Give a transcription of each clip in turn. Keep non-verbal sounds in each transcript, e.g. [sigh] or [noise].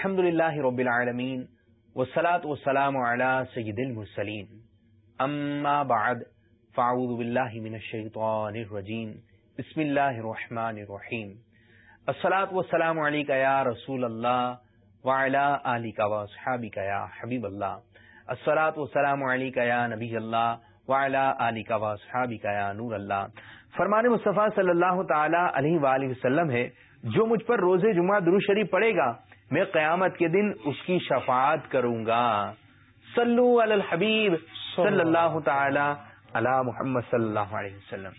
الحمد للہ رب العالمین والصلاة والسلام على سید المرسلین. اما بعد، فاعوذ باللہ من الشیطان الرجیم. بسم اللہ الرحمن الرحیم. الصلاة والسلام علیکہ یا رسول اللہ وعلا آلکہ واصحابکہ یا حبیب اللہ. الصلاة والسلام علیکہ یا نبی اللہ وعلا آلکہ واصحابکہ یا نور اللہ. فرمان مصطفیٰ صلی اللہ تعالی علیہ وآلہ وسلم ہے، جو مجھ پر روز جمعہ درو شریف پڑے گا میں قیامت کے دن اس کی شفاعت کروں گا۔ صلو علی الحبیب صلی اللہ تعالی علی محمد صلی اللہ علیہ وسلم۔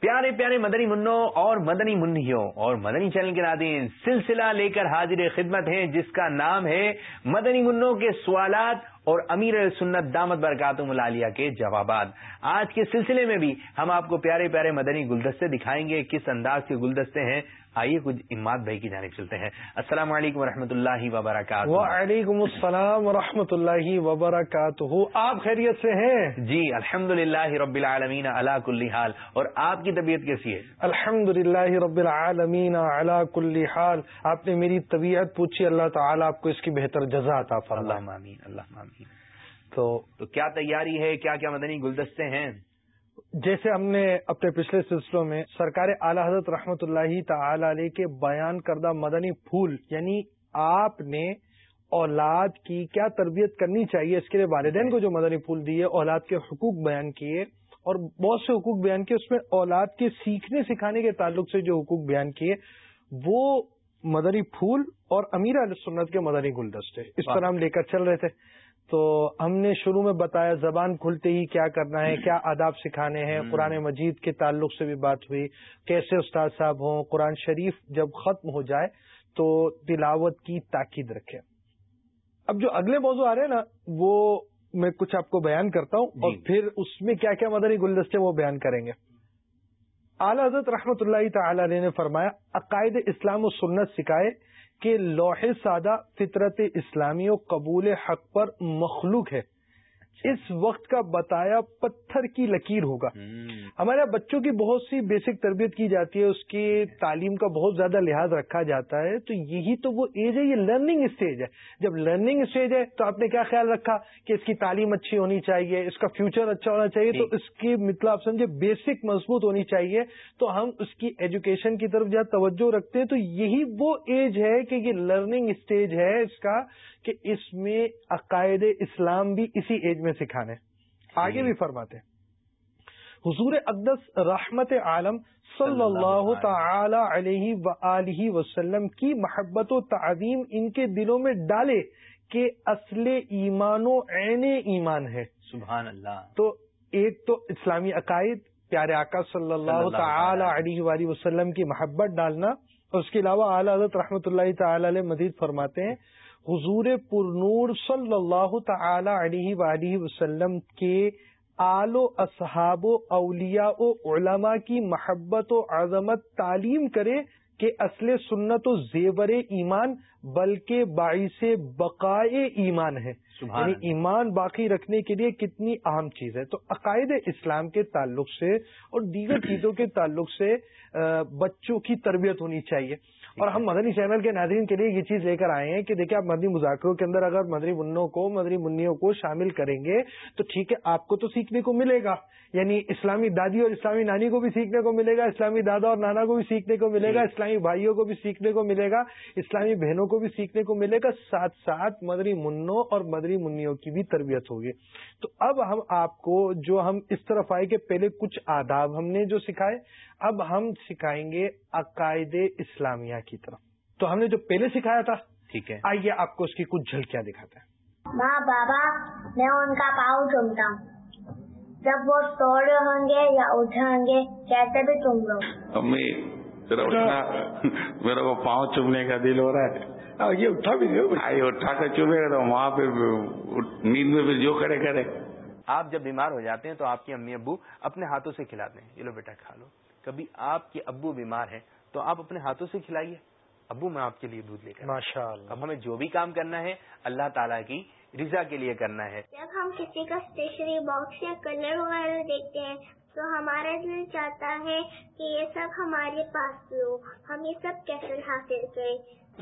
پیارے پیارے مدنی منوں اور مدنی منہیوں اور مدنی چینل کے ناظرین، سلسلہ لے کر حاضر خدمت ہے جس کا نام ہے مدنی منوں کے سوالات اور امیر سنت دامت برکات ملالیہ کے جوابات۔ آج کے سلسلے میں بھی ہم آپ کو پیارے پیارے مدنی گلدستے دکھائیں گے، کس انداز کے گلدستے ہیں آئیے کچھ اماد بھائی کی جانب چلتے ہیں۔ السلام علیکم ورحمۃ اللہ وبرکاتہ۔ وعلیکم السلام ورحمۃ اللہ وبرکاتہ۔ آپ خیریت سے ہیں؟ جی الحمد رب العالمین اللہ کل حال۔ اور آپ کی طبیعت کیسی ہے؟ الحمد رب العالمین اللہ کل حال۔ آپ نے میری طبیعت پوچھی اللہ تعالیٰ آپ کو اس کی بہتر جزا عطا فرمائے۔ اللہ مامین اللہ مامین تو تو کیا تیاری ہے؟ کیا کیا مدنی گلدستے ہیں؟ جیسے ہم نے اپنے پچھلے سلسلوں میں سرکار اعلی حضرت رحمت اللہ تعالی علیہ کے بیان کردہ مدنی پھول یعنی آپ نے اولاد کی کیا تربیت کرنی چاہیے اس کے لیے والدین کو جو مدنی پھول دیے اولاد کے حقوق بیان کیے اور بہت سے حقوق بیان کیے اس میں اولاد کے سیکھنے سکھانے کے تعلق سے جو حقوق بیان کیے وہ مدنی پھول اور امیر علیہ سنت کے مدنی گلدستے اس طرح ہم لے کر چل رہے تھے۔ تو ہم نے شروع میں بتایا زبان کھلتے ہی کیا کرنا ہے کیا آداب سکھانے ہیں؟ قرآن مجید کے تعلق سے بھی بات ہوئی۔ کیسے استاد صاحب ہوں؟ قرآن شریف جب ختم ہو جائے تو تلاوت کی تاکید رکھے اب جو اگلے موضوع آ رہے ہیں نا وہ میں کچھ آپ کو بیان کرتا ہوں اور جی۔ پھر اس میں کیا کیا مدنی گلدستے وہ بیان کریں گے۔ اعلی حضرت رحمت اللہ تعالی علیہ نے فرمایا عقائد اسلام و سنت سکھائے کہ لوح سادہ فطرت اسلامی و قبول حق پر مخلوق ہے۔ اس وقت کا بتایا پتھر کی لکیر ہوگا۔ ہمارے بچوں کی بہت سی بیسک تربیت کی جاتی ہے اس کی تعلیم کا بہت زیادہ لحاظ رکھا جاتا ہے تو یہی تو وہ ایج ہے یہ لرننگ اسٹیج ہے۔ جب لرننگ اسٹیج ہے تو آپ نے کیا خیال رکھا؟ کہ اس کی تعلیم اچھی ہونی چاہیے اس کا فیوچر اچھا ہونا چاہیے تو جی۔ اس کی مطلب آپ سمجھے بیسک مضبوط ہونی چاہیے۔ تو ہم اس کی ایجوکیشن کی طرف جہاں توجہ رکھتے ہیں تو یہی وہ ایج ہے کہ یہ لرننگ اسٹیج ہے اس کا کہ اس میں عقائد اسلام بھی اسی ایج میں سکھانے۔ آگے بھی فرماتے حضور اقدس رحمت عالم صلی اللہ تعالی علیہ وسلم کی محبت و تعظیم ان کے دلوں میں ڈالے کہ اصل ایمان و عین ایمان ہے۔ سبحان اللہ تو ایک تو اسلامی عقائد پیارے آقا صلی اللہ تعالی علیہ وآلہ وسلم کی محبت ڈالنا۔ اور اس کے علاوہ اعلی حضرت رحمۃ اللہ تعالی علیہ مزید فرماتے ہیں حضور پر نور صلی اللہ تعالی علیہ وآلہ وسلم کے آل و اصحاب و اولیاء و علماء کی محبت و عظمت تعلیم کرے کہ اصل سنت و زیور ایمان بلکہ باعث بقائے ایمان ہے۔ یعنی ایمان باقی رکھنے کے لیے کتنی اہم چیز ہے۔ تو عقائد اسلام کے تعلق سے اور دیگر چیزوں کے تعلق سے بچوں کی تربیت ہونی چاہیے۔ اور ہم مدنی چینل کے ناظرین کے لیے یہ چیز لے کر آئے ہیں کہ دیکھیں آپ مدنی مذاکروں کے اندر اگر مدنی منوں کو مدنی منوں کو شامل کریں گے تو ٹھیک ہے آپ کو تو سیکھنے کو ملے گا۔ یعنی اسلامی دادی اور اسلامی نانی کو بھی سیکھنے کو ملے گا اسلامی دادا اور نانا کو بھی سیکھنے کو ملے گا جی۔ اسلامی بھائیوں کو بھی سیکھنے کو ملے گا اسلامی بہنوں کو بھی سیکھنے کو ملے گا ساتھ ساتھ مدری منوں اور مدری منوں کی بھی تربیت ہوگی۔ تو اب ہم آپ کو جو ہم اس طرف آئے کہ پہلے کچھ آداب ہم نے جو سکھائے اب ہم سکھائیں گے عقائد اسلامیہ کی طرف۔ تو ہم نے جو پہلے سکھایا تھا ٹھیک ہے۔ آئیے آپ کو اس کی کچھ جھلکیاں دکھاتے ہیں۔ ماں بابا میں ان کا پاؤں چومتا ہوں۔ جب وہ سو رہے ہوں گے یا اٹھے ہوں گے کیسے بھی چوم لو۔ امی میرا کو پاؤں چومنے کا دل ہو رہا ہے۔ یہ اٹھا بھی اٹھا کر چومے گا تو وہاں پہ نیند میں بھی جو کرے کرے۔ آپ جب بیمار ہو جاتے ہیں تو آپ کے امی ابو اپنے ہاتھوں سے کھلاتے ہیں۔ یہ لو بیٹا کھا لو۔ کبھی آپ کے ابو بیمار ہیں تو آپ اپنے ہاتھوں سے کھلائیے۔ ابو میں آپ کے لیے دودھ لے کر۔ ماشاء اللہ اب ہمیں جو بھی کام کرنا ہے اللہ تعالیٰ کی رضا کے لیے کرنا ہے۔ جب ہم کسی کا اسٹیشنری باکس یا کلر وغیرہ دیکھتے ہیں تو ہمارا دل چاہتا ہے کہ یہ سب ہمارے پاس ہو۔ ہم یہ سب کیسے حاصل کریں؟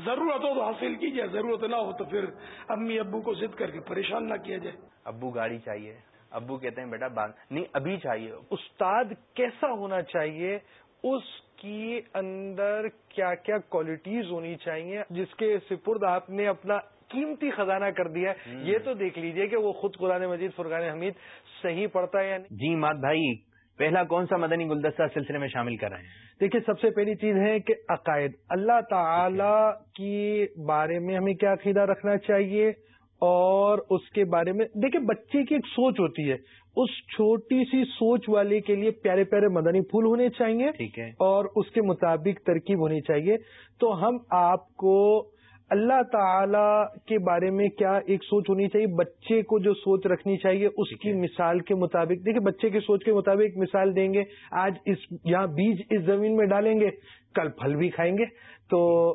ضرورت ہو تو حاصل کی جائے ضرورت نہ ہو تو پھر امی ابو کو ضد کر کے پریشان نہ کیا جائے۔ ابو گاڑی چاہیے۔ ابو کہتے ہیں بیٹا بات نہیں ابھی چاہیے۔ استاد کیسا ہونا چاہیے؟ اس کی اندر کیا کیا کوالٹیز ہونی چاہیے جس کے سپرد آپ نے اپنا قیمتی خزانہ کر دیا ہے؟ یہ تو دیکھ لیجیے کہ وہ خود قرآن مجید فرقان حمید صحیح پڑتا ہے یا نہیں۔ جی مات بھائی پہلا کون سا مدنی گلدستہ سلسلے میں شامل کر رہے ہیں؟ دیکھیے سب سے پہلی چیز ہے کہ عقائد۔ اللہ تعالی کی بارے میں ہمیں کیا عقیدہ رکھنا چاہیے؟ اور اس کے بارے میں دیکھیں بچے کی ایک سوچ ہوتی ہے۔ اس چھوٹی سی سوچ والے کے لیے پیارے پیارے مدنی پھول ہونے چاہیے ٹھیک ہے۔ اور اس کے مطابق ترکیب ہونی چاہیے۔ تو ہم آپ کو اللہ تعالی کے بارے میں کیا ایک سوچ ہونی چاہیے؟ بچے کو جو سوچ رکھنی چاہیے اس کی مثال کے مطابق۔ دیکھیں بچے کی سوچ کے مطابق ایک مثال دیں گے۔ آج اس یہاں بیج اس زمین میں ڈالیں گے کل پھل بھی کھائیں گے۔ تو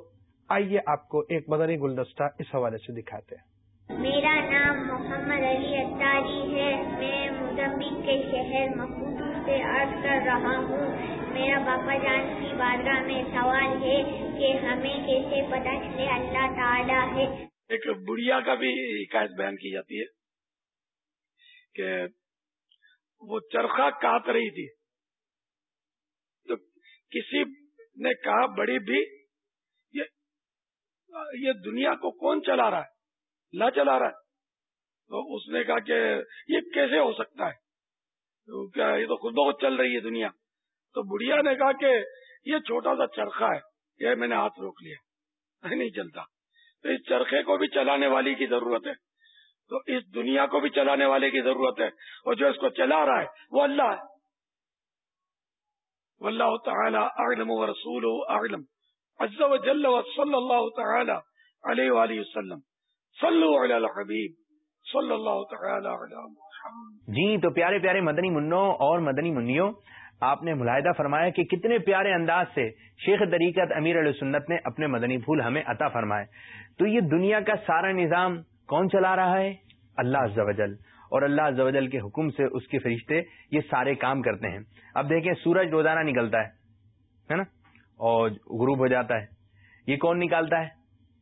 آئیے آپ کو ایک مدنی گلدستہ اس حوالے سے دکھاتے ہیں۔ میرا نام محمد علی اتاری ہے۔ میں مزمبک کے شہر مقبول سے عرض کر رہا ہوں۔ میرا باپا جان کی بارگاہ میں سوال ہے کہ ہمیں کیسے پتہ چلے اللہ تعالیٰ ہے۔ ایک بڑھیا کا بھی حکایت بیان کی جاتی ہے کہ وہ چرخا کاٹ رہی تھی۔ تو کسی نے کہا، بڑی بھی یہ دنیا کو کون چلا رہا ہے؟ لا چلا رہا ہے۔ تو اس نے کہا کہ یہ کیسے ہو سکتا ہے؟ کیا یہ تو خود بہت چل رہی ہے دنیا۔ تو بڑھیا نے کہا کہ یہ چھوٹا سا چرخا ہے، یہ میں نے ہاتھ روک لیا۔ [laughs] نہیں چلتا۔ تو اس چرخے کو بھی چلانے والی کی ضرورت ہے۔ تو اس دنیا کو بھی چلانے والے کی ضرورت ہے۔ اور جو اس کو چلا رہا ہے، وہ اللہ ہے۔ واللہ تعالی اعلم و رسول اعلم۔ عز و جل و صلی اللہ تعالی علیہ وآلہ وسلم۔ صلو علی الحبیب صلی اللہ تعالی علی محمد۔ جی تو پیارے پیارے مدنی منوں اور مدنی منیوں، آپ نے ملاحدہ فرمایا کہ کتنے پیارے انداز سے شیخ طریقت امیر علیہ سنت نے اپنے مدنی پھول ہمیں عطا فرمائے۔ تو یہ دنیا کا سارا نظام کون چلا رہا ہے؟ اللہ عزوجل اور اللہ عزوجل کے حکم سے اس کے فرشتے یہ سارے کام کرتے ہیں۔ اب دیکھیں، سورج روزانہ نکلتا ہے نا؟ اور غروب ہو جاتا ہے۔ یہ کون نکالتا ہے؟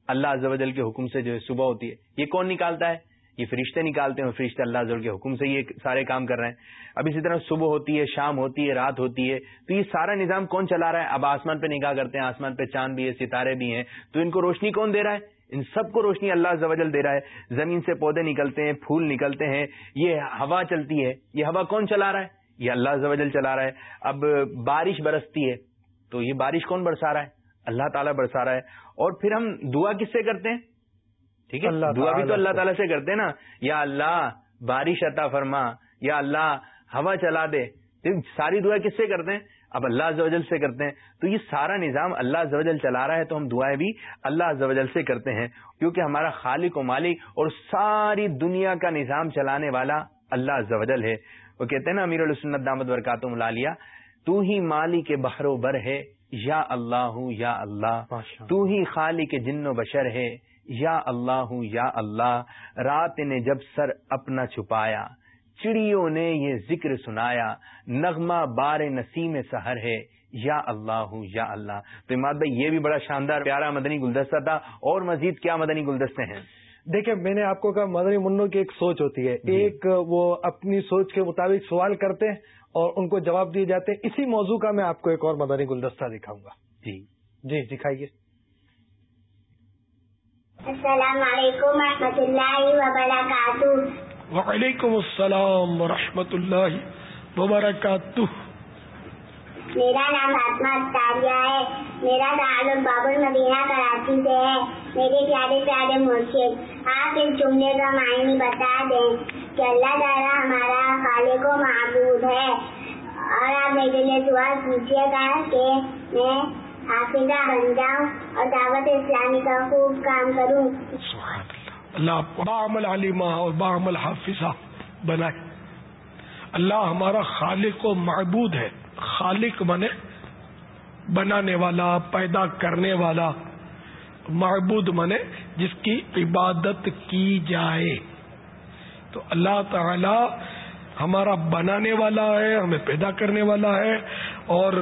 اللہ عزوجل کے حکم سے جو ہے صبح ہوتی ہے، یہ کون نکالتا ہے؟ یہ فرشتے نکالتے ہیں فرشتے اللہ زور کے حکم سے یہ سارے کام کر رہے ہیں۔ اب اسی طرح صبح ہوتی ہے، شام ہوتی ہے، رات ہوتی ہے، تو یہ سارا نظام کون چلا رہا ہے؟ اب آسمان پہ نگاہ کرتے ہیں، آسمان پہ چاند بھی ہے، ستارے بھی ہیں، تو ان کو روشنی کون دے رہا ہے؟ ان سب کو روشنی اللہ زوجل دے رہا ہے۔ زمین سے پودے نکلتے ہیں، پھول نکلتے ہیں، یہ ہوا چلتی ہے۔ یہ ہوا کون چلا رہا ہے؟ یہ اللہ زوجل چلا رہا ہے۔ اب بارش برستی ہے، تو یہ بارش کون برسا رہا ہے؟ اللہ تعالیٰ برسا رہا ہے۔ اور پھر ہم دعا کس سے کرتے ہیں؟ ٹھیک ہے؟ دعا بھی تو اللہ تعالیٰ سے کرتے نا۔ یا اللہ بارش عطا فرما۔ یا اللہ ہوا چلا دے۔ ساری دعا کس سے کرتے ہیں؟ اب اللہ زوجل سے کرتے ہیں۔ تو یہ سارا نظام اللہ زوجل چلا رہا ہے تو ہم دعائیں بھی اللہ زوجل سے کرتے ہیں۔ کیونکہ ہمارا خالق و مالک اور ساری دنیا کا نظام چلانے والا اللہ زوجل ہے۔ وہ کہتے ہیں نا امیر السنت دامد برکاتم لالیا تو ہی مالی کے بحر و بر ہے۔ یا اللہ یا اللہ تو ہی خالی کے جن و بشر ہے. یا اللہ ہوں یا اللہ رات نے جب سر اپنا چھپایا چڑیوں نے یہ ذکر سنایا نغمہ بار نسیم سحر ہے. یا اللہ ہوں یا اللہ تو اماد بھائی یہ بھی بڑا شاندار پیارا مدنی گلدستہ تھا اور مزید کیا مدنی گلدستے ہیں؟ دیکھیں میں نے آپ کو کہا مدنی منوں کی ایک سوچ ہوتی ہے۔ جی۔ ایک وہ اپنی سوچ کے مطابق سوال کرتے ہیں اور ان کو جواب دیے جاتے ہیں۔ اسی موضوع کا میں آپ کو ایک اور مدنی گلدستہ دکھاؤں گا۔ جی۔ جی دکھائیے۔ السلام علیکم ورحمۃ اللہ وبرکاتہ۔ وعلیکم السلام ورحمۃ اللہ وبرکاتہ۔ میرا نام فاطمہ اختاریہ ہے۔ میرا تعلق باب المدینہ کراچی سے ہے۔ میرے پیارے پیارے مرشد، آپ اس جملے کا معنی بتا دیں کہ اللہ تعالیٰ ہمارا خالق و معبود ہے۔ اور آپ میرے لیے دعا کیجیے گا کہ میں حافظہ بن جاؤں اور دعوت اسلامی کا خوب کام کروں۔ اللہ۔ بعمل علیمہ اور بعمل حافظہ بنائے۔ اللہ ہمارا خالق و معبود ہے۔ خالق بنے، بنانے والا، پیدا کرنے والا، معبود بنے، جس کی عبادت کی جائے۔ تو اللہ تعالی ہمارا بنانے والا ہے، ہمیں پیدا کرنے والا ہے، اور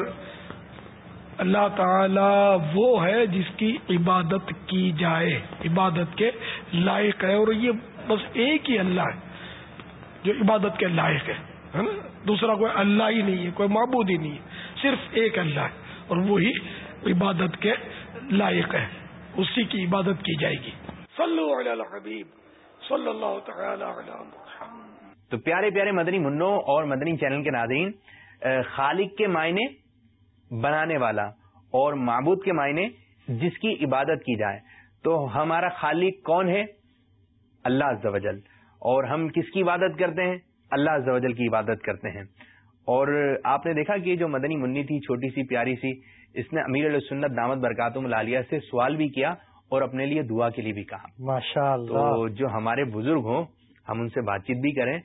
اللہ تعالی وہ ہے جس کی عبادت کی جائے۔ عبادت کے لائق ہے، اور یہ بس ایک ہی اللہ ہے، جو عبادت کے لائق ہے۔ ہے نا؟ دوسرا کوئی اللہ ہی نہیں ہے، کوئی معبود ہی نہیں ہے، صرف ایک اللہ ہے اور وہی عبادت کے لائق ہے۔ اسی کی عبادت کی جائے گی۔ صلو علی الحبیب، صلی اللہ تعالی علی محمد۔ تو پیارے پیارے مدنی منوں اور مدنی چینل کے ناظرین خالق کے معنی بنانے والا اور معبود کے معنی جس کی عبادت کی جائے۔ تو ہمارا خالق کون ہے؟ اللہ عز و جل۔ اور ہم کس کی عبادت کرتے ہیں؟ اللہ عز و جل کی عبادت کرتے ہیں۔ اور آپ نے دیکھا کہ جو مدنی منی تھی چھوٹی سی پیاری سی اس نے امیر علیہ سنت دامت برکاتم العالیہ سے سوال بھی کیا اور اپنے لیے دعا کے لیے بھی کہا۔ ماشاء اللہ تو جو ہمارے بزرگ ہوں ہم ان سے بات چیت بھی کریں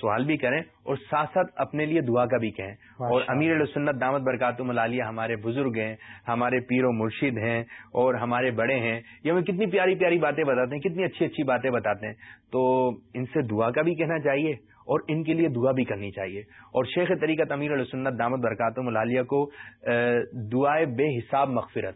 سوال بھی کریں اور ساتھ ساتھ اپنے لیے دعا کا بھی کہیں۔ اور امیر علیہ سنت دامت برکاتم العالیہ ہمارے بزرگ ہیں ہمارے پیر و مرشد ہیں اور ہمارے بڑے ہیں۔ یہ ہمیں کتنی پیاری پیاری باتیں بتاتے ہیں کتنی اچھی اچھی باتیں بتاتے ہیں۔ تو ان سے دعا کا بھی کہنا چاہیے۔ اور ان کے لیے دعا بھی کرنی چاہیے۔ اور شیخ طریقت امیر السنت دامت برکات ملالیہ کو دعائے بے حساب مغفرت،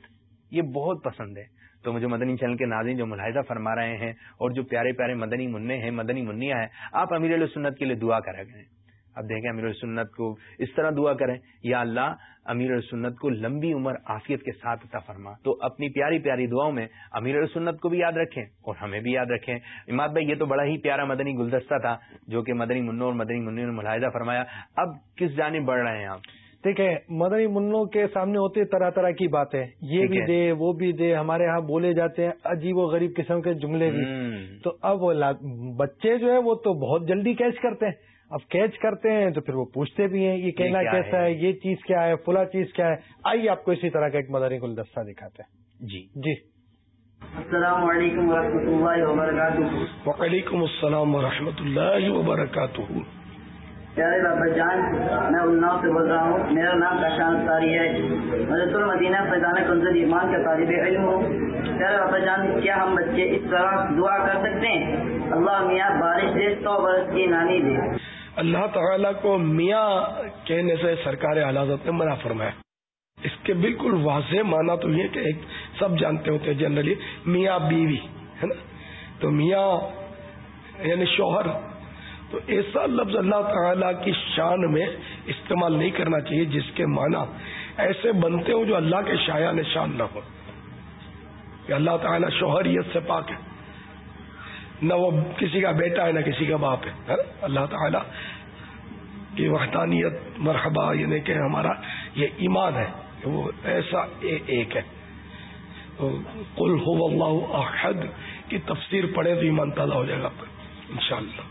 یہ بہت پسند ہے۔ تو مجھے مدنی چینل کے ناظرین جو ملاحظہ فرما رہے ہیں اور جو پیارے پیارے مدنی منع ہیں، مدنی منیا ہیں، آپ امیر السنت کے لیے دعا کرا کریں۔ اب دیکھیں امیر سنت کو اس طرح دعا کریں یا اللہ امیر سنت کو لمبی عمر آفیت کے ساتھ عطا فرما۔ تو اپنی پیاری پیاری دعاؤں میں امیر سنت کو بھی یاد رکھیں اور ہمیں بھی یاد رکھیں۔ اماد بھائی یہ تو بڑا ہی پیارا مدنی گلدستہ تھا جو کہ مدنی منو اور مدنی منو نے ملاحظہ فرمایا۔ اب کس جانب بڑھ رہے ہیں آپ؟ دیکھیں مدنی منوں کے سامنے ہوتے طرح طرح کی باتیں۔ یہ بھی دے وہ بھی دے ہمارے ہاں بولے جاتے ہیں عجیب و غریب قسم کے جملے بھی۔ تو اب بچے جو ہے وہ تو بہت جلدی کیچ کرتے ہیں۔ اب کیچ کرتے ہیں تو پھر وہ پوچھتے بھی ہیں یہ کہنا کیسا ہے؟ یہ چیز کیا ہے فلا چیز کیا ہے؟ آئیے آپ کو اسی طرح کا ایک مدنی گلدستہ دکھاتے ہیں۔ جی۔ جی۔ السلام علیکم و اللہ وبرکاتہ۔ وعلیکم السلام و اللہ وبرکاتہ۔ پیارے بابا جان میں الناؤ سے بول رہا ہوں میرا نام کاشان ساری ہے۔ حضرت المدینہ فیضان کنزل ایمان کا طالب علم ہوں۔ پیارے بابا جان کیا ہم بچے اس طرح دعا کر سکتے ہیں؟ اللہ میاں بارش دے سو برس کی نانی دے۔ اللہ تعالیٰ کو میاں کہنے سے سرکار اعلیٰ نے منع فرمایا۔ اس کے بالکل واضح معنی تو یہ کہ ایک سب جانتے ہوتے ہیں جنرلی میاں بیوی، ہے نا؟ تو میاں یعنی شوہر، تو ایسا لفظ اللہ تعالی کی شان میں استعمال نہیں کرنا چاہیے جس کے معنی ایسے بنتے ہوں جو اللہ کے شاعر شان نہ ہو۔ کہ اللہ تعالیٰ شوہریت سے پاک ہے۔ نہ وہ کسی کا بیٹا ہے، نہ کسی کا باپ ہے۔ ہاں؟ اللہ تعالیٰ کی وحدانیت، مرحبا یعنی کہ ہمارا یہ ایمان ہے وہ ایسا ایک ہے۔ کل ہو اللہ احد کی تفسیر پڑھے تو ایمان تازہ ہو جائے گا انشاءاللہ۔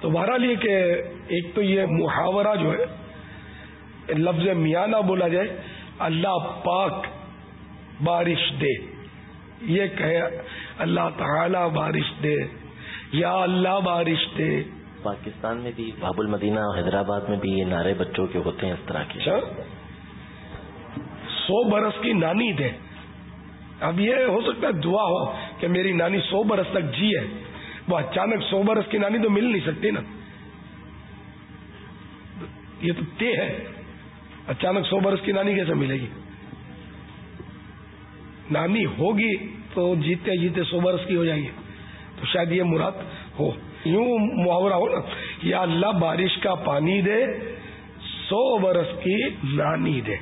تو بہرحال یہ کہ ایک تو یہ محاورہ جو ہے، لفظ میاں نہ بولا جائے، اللہ پاک بارش دے۔ یہ کہے اللہ تعالی بارش دے یا اللہ بارش دے۔ پاکستان میں بھی باب المدینہ حیدرآباد میں بھی یہ نعرے بچوں کے ہوتے ہیں اس طرح کے۔ اچھا؟ سو برس کی نانی دے۔ اب یہ ہو سکتا ہے دعا ہو کہ میری نانی سو برس تک جی ہے۔ وہ اچانک سو برس کی نانی تو مل نہیں سکتی نا۔ یہ تو طے ہے۔ اچانک سو برس کی نانی کیسے ملے گی؟ نانی ہوگی۔ تو جیتے جیتے سو برس کی ہو جائے گی۔ تو شاید یہ مراد ہو۔ یوں محاورہ ہو۔ نا یا اللہ بارش کا پانی دے، سو برس کی نانی دے۔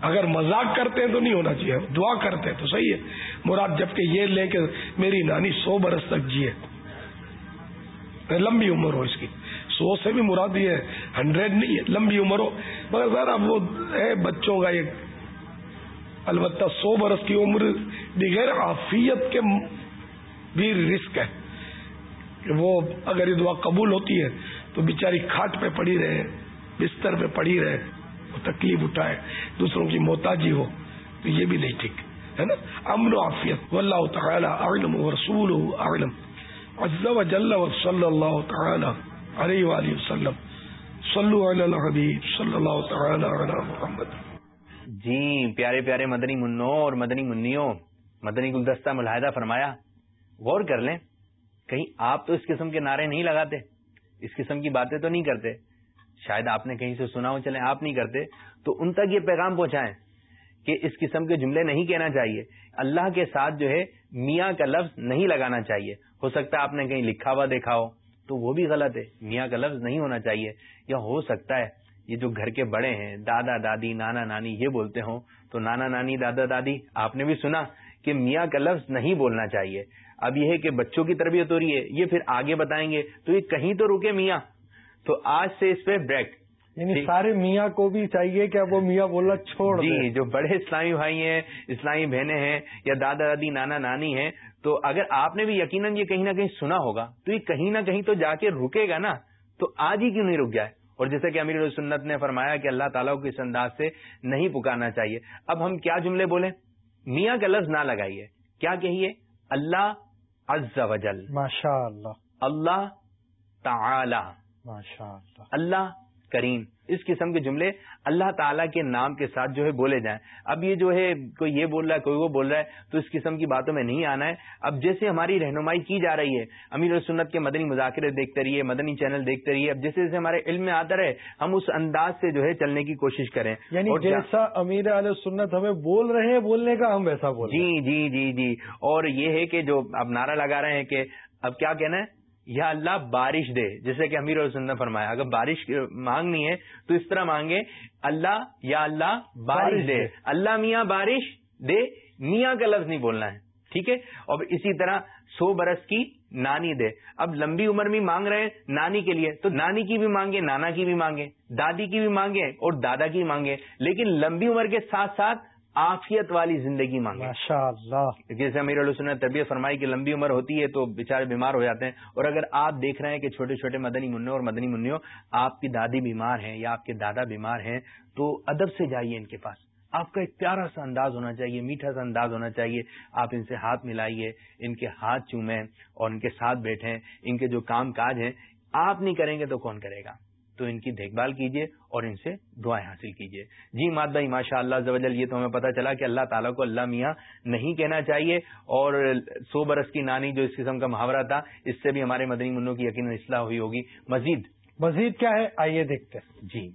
اگر مزاق کرتے ہیں تو نہیں ہونا چاہیے۔ دعا کرتے ہیں تو صحیح ہے۔ مراد جبکہ یہ لے کے میری نانی سو برس تک جیے۔ لمبی عمر ہو اس کی۔ سو سے بھی مراد یہ ہے۔ ہنڈریڈ نہیں ہے، لمبی عمر ہو۔ مگر سر اب وہ ہے بچوں کا ایک۔ البتہ سو برس کی عمر بغیر عافیت کے بھی رسک ہے کہ وہ اگر یہ دعا قبول ہوتی ہے تو بیچاری کھاٹ پہ پڑی رہے، بستر پہ پڑی رہے، وہ تکلیف اٹھائے، دوسروں کی محتاجی ہو، تو یہ بھی نہیں ٹھیک، ہے نا؟ امن و عافیت، واللہ تعالی اعلم ورسولہ اعلم، عز و جل و صلی اللہ تعالی علیہ وآلہ وسلم، صلو علی الحبیب صلی اللہ تعالی علی محمد. جی پیارے پیارے مدنی منوں اور مدنی منیوں مدنی گلدستہ ملاحدہ فرمایا، غور کر لیں، کہیں آپ تو اس قسم کے نعرے نہیں لگاتے، اس قسم کی باتیں تو نہیں کرتے۔ شاید آپ نے کہیں سے سنا ہو چلے آپ نہیں کرتے۔ تو ان تک یہ پیغام پہنچائیں کہ اس قسم کے جملے نہیں کہنا چاہیے۔ اللہ کے ساتھ جو ہے، میاں کا لفظ نہیں لگانا چاہیے۔ ہو سکتا ہے آپ نے کہیں لکھا ہوا دیکھا ہو، تو وہ بھی غلط ہے۔ میاں کا لفظ نہیں ہونا چاہیے۔ یا ہو سکتا ہے، یہ جو گھر کے بڑے ہیں، دادا دادی، نانا نانی، یہ بولتے ہوں، تو نانا نانی، دادا دادی، آپ نے بھی سنا۔ کہ میاں کا لفظ نہیں بولنا چاہیے۔ اب یہ ہے کہ بچوں کی تربیت ہو رہی ہے یہ پھر آگے بتائیں گے۔ تو یہ کہیں تو رکے میاں۔ تو آج سے اس پہ بریک۔ یعنی سارے میاں کو بھی چاہیے کہ اب وہ میاں بولنا چھوڑ جی جو بڑے اسلامی بھائی ہیں اسلامی بہنیں ہیں یا دادا دادی نانا نانی ہیں تو اگر آپ نے بھی یقیناً یہ کہیں نہ کہیں سنا ہوگا تو یہ کہیں نہ کہیں تو جا کے رکے گا نا۔ تو آج ہی کیوں نہیں رک جائے؟ اور جیسے کہ امیر سنت نے فرمایا کہ اللہ تعالیٰ کو اس انداز سے نہیں پکارنا چاہیے۔ اب ہم کیا جملے بولیں؟ میاں کا لفظ نہ لگائیے۔ کیا کہیے؟ اللہ عز و جل۔ ماشاء اللہ اللہ تعالی۔ ماشاء اللہ اللہ کریم۔ اس قسم کے جملے اللہ تعالیٰ کے نام کے ساتھ جو ہے بولے جائیں۔ اب یہ جو ہے کوئی یہ بول رہا ہے کوئی وہ بول رہا ہے تو اس قسم کی باتوں میں نہیں آنا ہے۔ اب جیسے ہماری رہنمائی کی جا رہی ہے امیر سنت کے مدنی مذاکرے دیکھتے رہیے مدنی چینل دیکھتے رہیے۔ اب جیسے جیسے ہمارے علم میں آتا رہے ہم اس انداز سے جو ہے چلنے کی کوشش کریں۔ یعنی جیسا امیر علیہ سنت ہمیں بول رہے ہیں بولنے کا ہم ویسا بول جی جی جی جی۔ اور یہ ہے کہ جو اب نعرہ لگا رہے ہیں کہ اب کیا کہنا ہے؟ یا اللہ بارش دے جیسے کہ امیر حسن نے فرمایا اگر بارش مانگنی ہے تو اس طرح مانگے اللہ یا اللہ بارش دے۔ اللہ میاں بارش دے میاں کا لفظ نہیں بولنا ہے ٹھیک ہے؟ اور اسی طرح سو برس کی نانی دے۔ اب لمبی عمر میں مانگ رہے ہیں نانی کے لیے تو نانی کی بھی مانگے نانا کی بھی مانگے دادی کی بھی مانگے اور دادا کی مانگے لیکن لمبی عمر کے ساتھ ساتھ آفیت والی زندگی مانگے۔ ماشاء اللہ جیسے امیر علیہ نے طبیعت فرمائی کی لمبی عمر ہوتی ہے تو بےچارے بیمار ہو جاتے ہیں۔ اور اگر آپ دیکھ رہے ہیں کہ چھوٹے چھوٹے مدنی منوں اور مدنی منوں آپ کی دادی بیمار ہیں یا آپ کے دادا بیمار ہیں تو ادب سے جائیے ان کے پاس۔ آپ کا ایک پیارا سا انداز ہونا چاہیے میٹھا سا انداز ہونا چاہیے۔ آپ ان سے ہاتھ ملائیے ان کے ہاتھ چومیں اور ان کے ساتھ بیٹھیں ان کے جو کام کاج ہیں آپ نہیں کریں گے تو کون کرے گا؟ تو ان کی دیکھ بھال کیجیے اور ان سے دعائیں حاصل کیجیے جی ماد بھائی ماشاء اللہ زوجل یہ تو ہمیں پتا چلا کہ اللہ تعالیٰ کو اللہ میاں نہیں کہنا چاہیے اور سو برس کی نانی جو اس قسم کا محاورہ تھا اس سے بھی ہمارے مدنی منوں کی یقین اصلاح ہوئی ہوگی۔ مزید۔ مزید کیا ہے؟ آئیے دیکھتے جی۔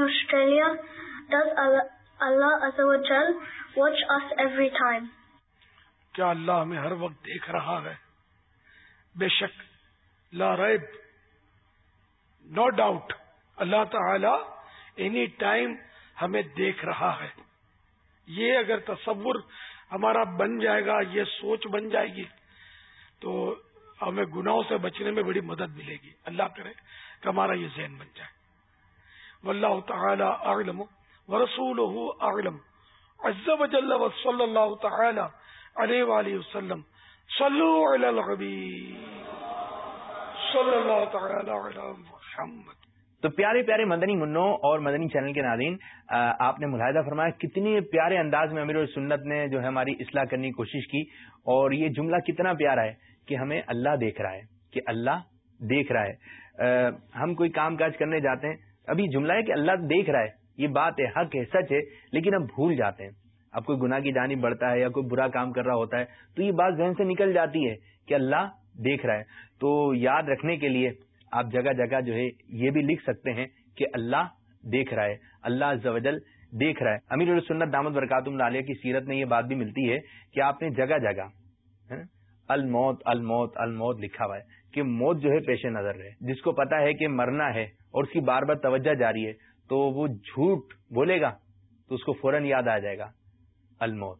Australia Allah watch us every time کیا اللہ ہمیں ہر وقت دیکھ رہا ہے؟ بے شک لا ریب نو ڈاؤٹ اللہ تعالی اینی ٹائم ہمیں دیکھ رہا ہے۔ یہ اگر تصور ہمارا بن جائے گا، یہ سوچ بن جائے گی، تو ہمیں گناہوں سے بچنے میں بڑی مدد ملے گی۔ اللہ کرے کہ ہمارا یہ ذہن بن جائے۔ واللہ تعالی اعلم ورسولہ اعلم۔ عز و جل و صلی اللہ تعالی علیہ وآلہ وسلم۔ صلو علی الغبیر تو پیارے پیارے مدنی منوں اور مدنی چینل کے ناظرین آپ نے ملاحدہ فرمایا کتنی پیارے انداز میں امیر سنت نے جو ہے ہماری اصلاح کرنے کی کوشش کی اور یہ جملہ کتنا پیارا ہے کہ ہمیں اللہ دیکھ رہا ہے، کہ اللہ دیکھ رہا ہے۔ ہم کوئی کام کاج کرنے جاتے ہیں، ابھی جملہ ہے کہ اللہ دیکھ رہا ہے، یہ بات ہے، حق ہے، سچ ہے، لیکن ہم بھول جاتے ہیں۔ اب کوئی گناہ کی جانب بڑھتا ہے یا کوئی برا کام کر رہا ہوتا ہے تو یہ بات ذہن سے نکل جاتی ہے کہ اللہ دیکھ رہا ہے۔ تو یاد رکھنے کے لیے آپ جگہ جگہ جو ہے یہ بھی لکھ سکتے ہیں کہ اللہ دیکھ رہا ہے، اللہ زوجل دیکھ رہا ہے۔ امیر السنت دامد برکات عالیہ کی سیرت میں یہ بات بھی ملتی ہے کہ آپ نے جگہ جگہ ہاں، الموت الموت الموت لکھا ہوا ہے کہ موت جو ہے پیش نظر رہے جس کو پتا ہے کہ مرنا ہے اور اس کی بار بار توجہ جاری ہے، تو وہ جھوٹ بولے گا تو اس کو فوراً یاد آ جائے گا۔ الموت،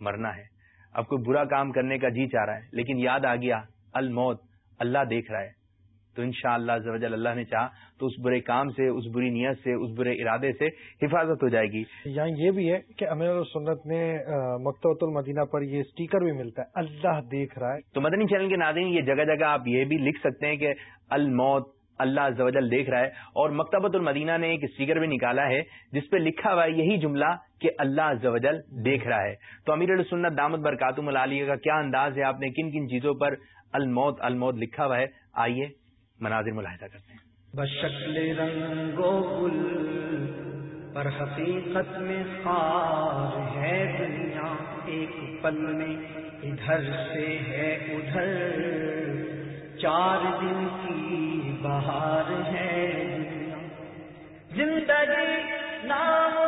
مرنا ہے۔ اب کوئی برا کام کرنے کا جی چاہ رہا ہے، لیکن یاد آ گیا۔ الموت اللہ دیکھ رہا ہے۔ تو ان شاء اللہ اللہ نے چاہا تو اس برے کام سے اس بری نیت سے اس برے ارادے سے حفاظت ہو جائے گی۔ یہاں یہ بھی ہے کہ امیر سنت میں مکتوۃ المدینہ پر یہ اسٹیکر بھی ملتا ہے۔ اللہ دیکھ رہا ہے۔ تو مدنی چینل کے ناظرین یہ جگہ جگہ آپ یہ بھی لکھ سکتے ہیں کہ الموت اللہ زوجل دیکھ رہا ہے۔ اور مکتبۃ المدینہ نے ایک اسٹیکر بھی نکالا ہے جس پہ لکھا ہوا ہے یہی جملہ کہ اللہ زوجل دیکھ رہا ہے۔ تو امیر السنت دامت برکاتم العالیہ کا کیا انداز ہے؟ آپ نے کن کن چیزوں پر الموت الموت لکھا ہوا ہے۔ آئیے مناظر ملاحظہ کرتے ہیں۔ بشکل رنگ و گل پر حقیقت میں خار ہے دنیا۔ ایک پل میں ادھر سے ہے ادھر۔ چار دن کی بہار ہے دنیا۔ زندگی نام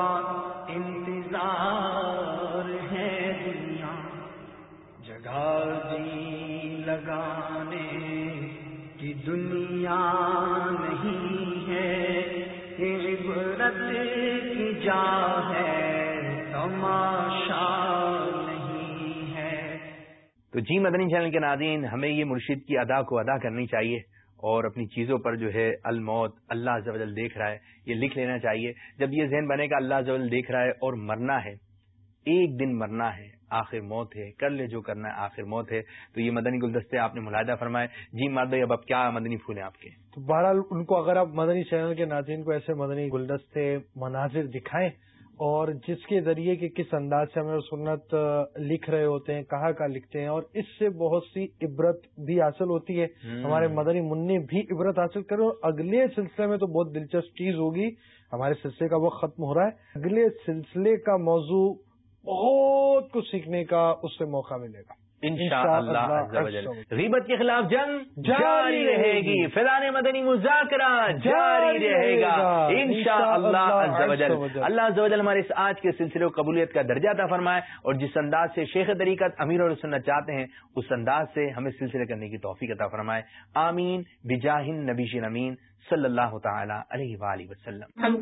کا انتظار ہے دنیا۔ جگہ جی لگانے کی دنیا نہیں ہے۔ عبرت کی جا ہے، تماشا نہیں ہے۔ تو جی مدنی چینل کے ناظرین، ہمیں یہ مرشد کی ادا کو ادا کرنی چاہیے۔ اور اپنی چیزوں پر جو ہے الموت، اللہ زوجل دیکھ رہا ہے، یہ لکھ لینا چاہیے۔ جب یہ ذہن بنے گا اللہ زوجل دیکھ رہا ہے اور مرنا ہے، ایک دن مرنا ہے، آخر موت ہے، کر لے جو کرنا ہے، آخر موت ہے۔ تو یہ مدنی گلدستے آپ نے ملاحدہ فرمائے جی مادہ اب اب کیا مدنی پھول ہیں آپ کے؟ تو بہرحال ان کو اگر آپ مدنی چینل کے ناظرین کو ایسے مدنی گلدستے مناظر دکھائیں اور جس کے ذریعے کہ کس انداز سے ہمیں سنت لکھ رہے ہوتے ہیں کہاں کہاں لکھتے ہیں اور اس سے بہت سی عبرت بھی حاصل ہوتی ہے۔ ہمارے مدنی منی بھی عبرت حاصل کریں اور اگلے سلسلے میں تو بہت دلچسپ چیز ہوگی۔ ہمارے سلسلے کا وقت ختم ہو رہا ہے۔ اگلے سلسلے کا موضوع بہت کچھ سیکھنے کا اس سے موقع ملے گا۔ غیبت کے خلاف جنگ جاری رہے گی. فیضان مدنی مذاکرہ جاری رہے گا. ان شاء اللہ اللہ ہمارے اس آج کے سلسلے کو قبولیت کا درجہ تھا فرمائے اور جس انداز سے شیخ طریقت امیر اور سننا چاہتے ہیں اس انداز سے ہمیں سلسلے کرنے کی توفیق عطا فرمائے. آمین. بجاہن نبیش امین صلی اللہ تعالی علیہ وآلہ وسلم.